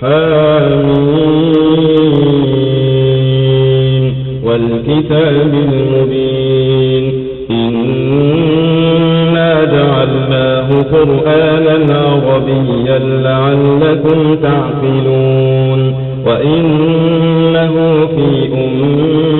حامين والكتاب المبين. إنا جعلناه قرآنا عربيا لعلكم تعقلون. وإنه في أم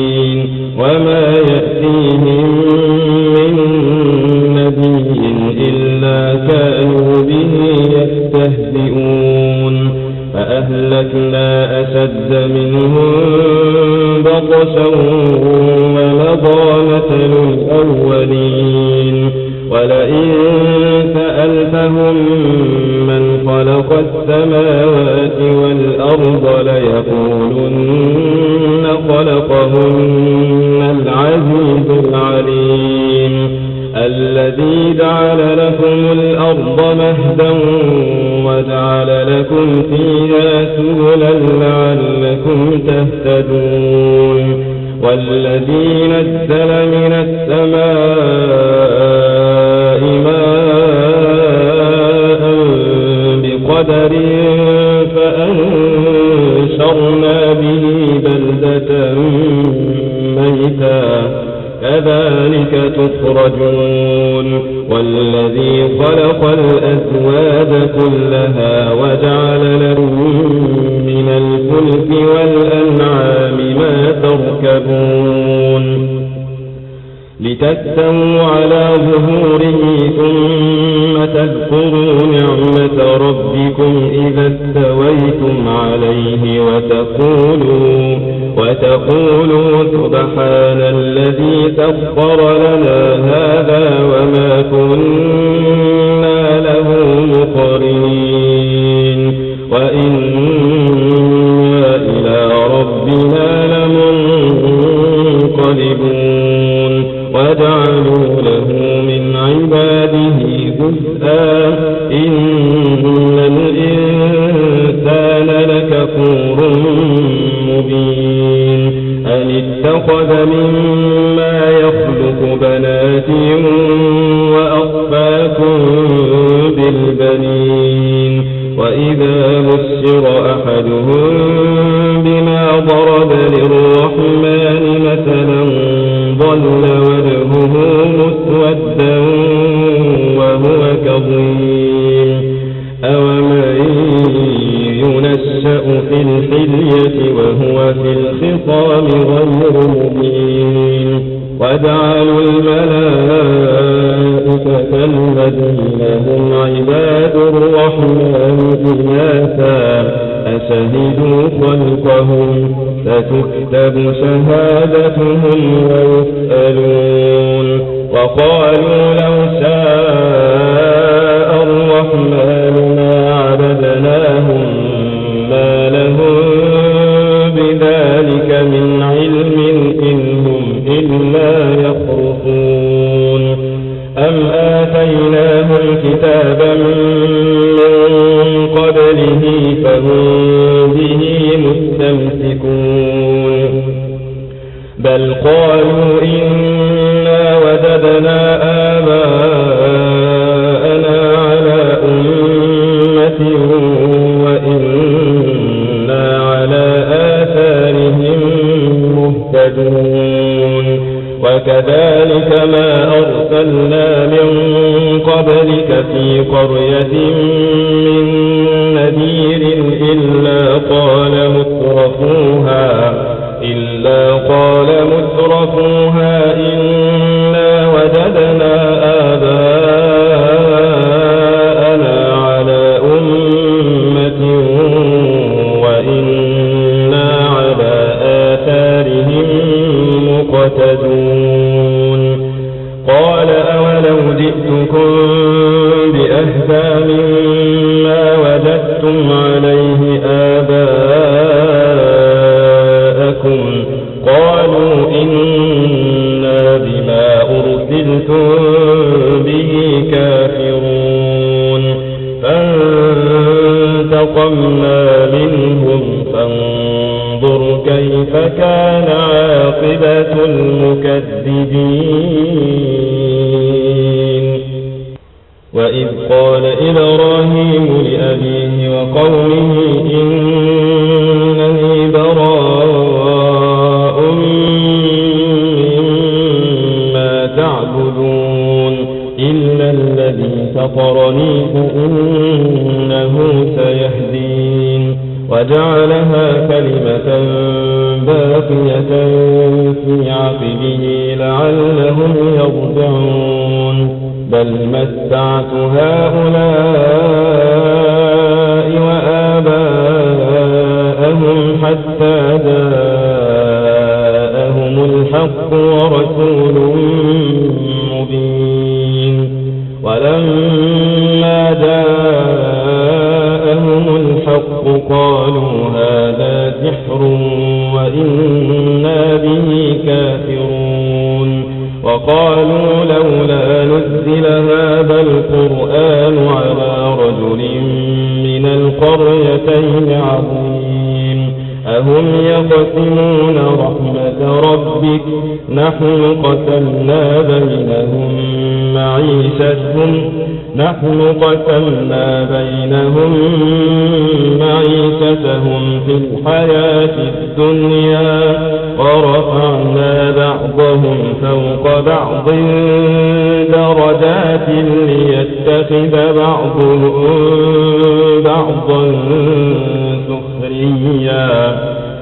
والأرض ليقولن كذلك تخرجون والذي خلق الأزواج كلها وجعل لكم من الفلك والأنعام ما تركبون لتستووا على ظهوره ثم تذكروا نعمة ربكم إذا استويتم عليه وتقولوا سخر لنا هذا وما كنا وإذا بشر أحدهم بما ضرب للرحمن مثلا ظل وجهه مسودا وهو كظيم. أومن ينشأ في الحلية وهو في الخصام غير مبين؟ وجعلوا الملائكة الذين هم عباد الرحمن إناثا أشهدوا خلقهم ستكتب شهادتهم ويسألون وقالوا لو شاء الرحمن ما عبدناهم كتابا من قبله فهم به مستمسكون. بل قالوا إنا فانظر كيف كان عاقبة المكذبين. وإذ قال إبراهيم لأبيه وقومه إنني براء مما تعبدون إلا الذي فطرني فإنه سيهدين وجعلها كلمة باقية في عقبه لعلهم يرجعون. بل متعت هؤلاء القرآن على رجل من القريتين عظيم. أهم يقسمون رحمة ربك. نحن قتلنا بينهم معيشتهم. نحن قتلنا بينهم معيشتهم في الحياة الدنيا. ورفعنا بعضهم فوق بعض درجات ليتخذ بعضهم بعضا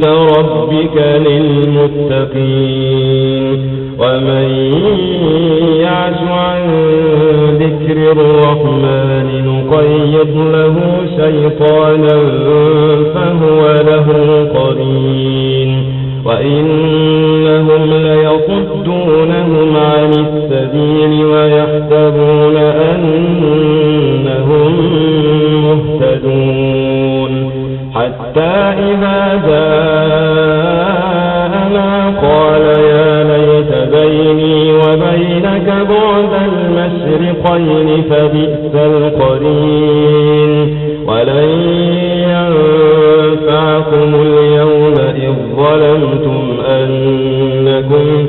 ربك للمتقين. ومن يعش عن ذكر الرحمن نقيض له شيطانا فهو له قرين. وإنهم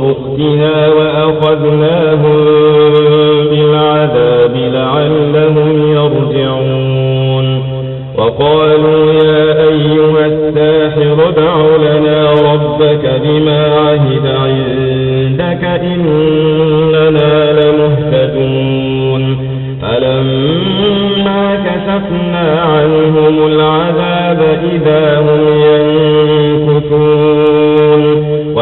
وأختها وأخذناهم بالعذاب لعلهم يرجعون. وقالوا يا أيها الساحر ادع لنا ربك بما عهد عندك إننا لمهتدون. فلما كشفنا عنهم العذاب إذا هم ينكثون.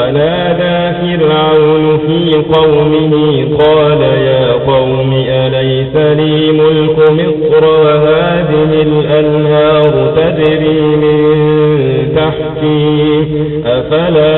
ونادى فرعون في قومه قال يا قوم أليس لي ملك مصر وهذه الأنهار تجري من تحتي؟ أفلا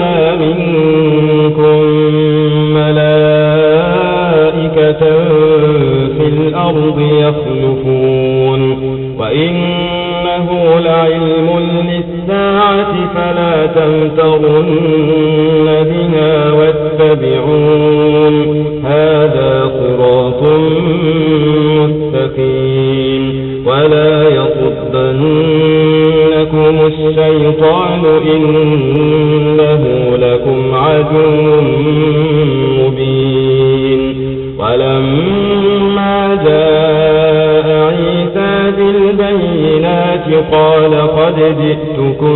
قال قد جئتكم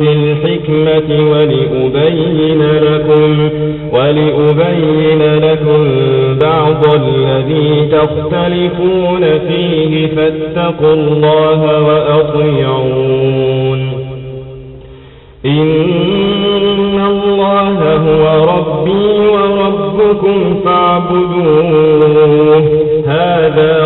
بالحكمة ولأبين لكم ولأبين لكم بعض الذي تختلفون فيه فاتقوا الله وأطيعون. إن الله هو ربي وربكم فاعبدوه. هذا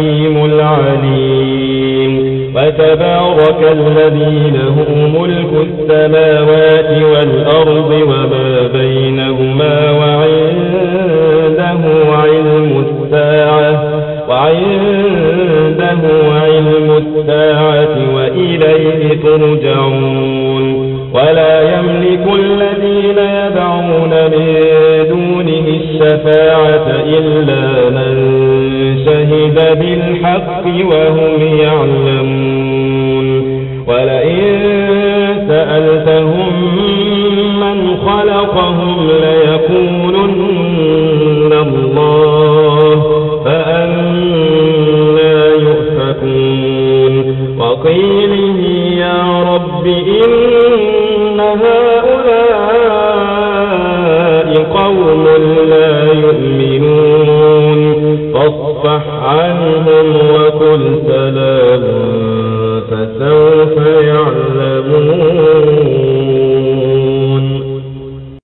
الحكيم العليم. وتبارك الذي له ملك السماوات والأرض وما بينهما وعنده علم الساعة وعنده علم الساعة وإليه ترجعون. ولا يملك الذين يدعون من دونه الشفاعة إلا من شهد بالحق وهم يعلمون. ولئن سألتهم من خلقهم ليقولن الله فأنا يؤفكون. وقيله عنهم وقل سلام فسوف